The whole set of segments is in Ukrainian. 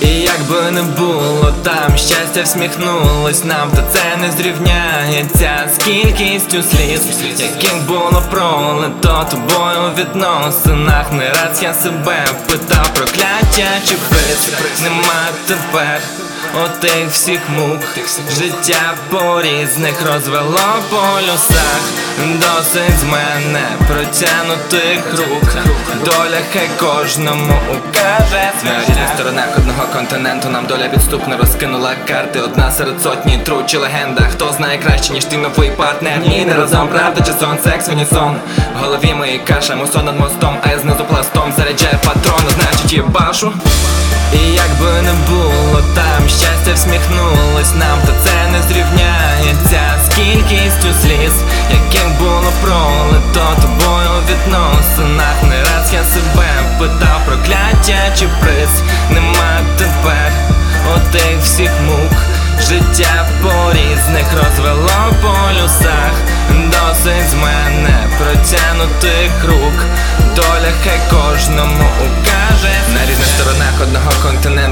І якби не було там, щастя всміхнулось нам, то це не зрівняється з кількістю сліз, яким було пролито тобою в відносинах. Не раз я себе питав прокляття чи приз Нема тепер отих всіх мук Життя по різних розвело по полюсах Досить з мене протягнутих рук. Доля хай кожному укаже На різних сторонах одного континенту нам доля підступно розкинула карти. Одна серед сотні тру чи легенда. Хто знає краще, ніж ти новий партнер? Ні, не разом, правда чи сон, секс, унісон. В голові моїй каша, мусон над мостом А я знизу пластом заряджає патрон, значить є башу і якби не було там щастя всміхнулось нам, то це не зрівняється. З кількістю сліз, яким було пролито тобою у відносинах. Не раз я себе питав прокляття чи приз. Нема тепер отих всіх мук. Життя по різних розвело по полюсах Досить з мене протягнутих рук. Доля хай кожному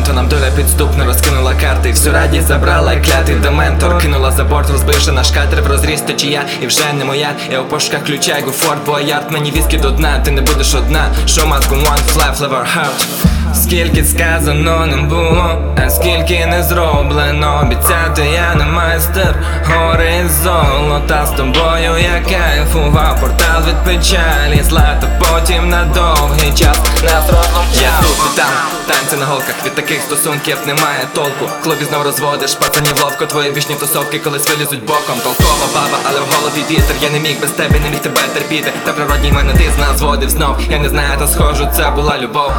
континенту Нам доля підступно розкинула карти Всю радість забрала клятий дементор Кинула за борт, розбивши наш катер в розріз течія І вже не моя, я у пошуках ключа Гуфорд, боярд, мені віскі до дна Ти не будеш одна, show must go on, fly, flavor heart Скільки сказано не було, а скільки не зроблено. Обіцяти я не майстер, гори золота. З тобою я кайфував, портал від печалі Зла, та потім на довгий час нас Я тут там, танці на голках. Від таких стосунків немає толку. В Клубі знов розводиш, пацанів ловко Твої вічні тусовки колись вилізуть боком. Толкова баба, але в голові вітер. Я не міг без тебе, не міг тебе терпіти. Та природній мене ти з нас зводив знов. Я не знаю, та схожу, це була любов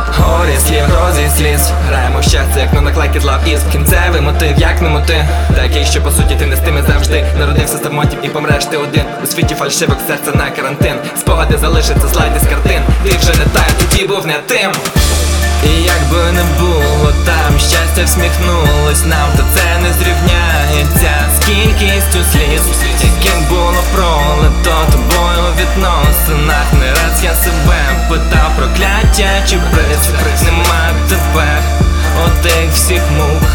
Горі слів, грозі сліз. Граємо щастя, як на наклейки злав із. Кінцевий мотив, як не мотив Такий, що по суті ти не з тими завжди. Народився самотнім і помреш ти один. У світі фальшивок серця на карантин. Спогади залишаться слайди з картин. Ти вже не та, тоді був не тим. І якби не було там щастя всміхнулось нам, то це не зрівняється з кількістю сліз, яким було пролито тобою синах. Не раз я себе питав прокляття чи приз Нема тепер отих всіх мух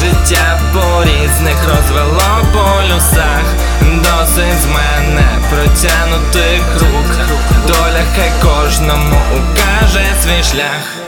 Життя по різних розвело по полюсах Досить з мене протягнутих рук. Доля хай кожному укаже свій шлях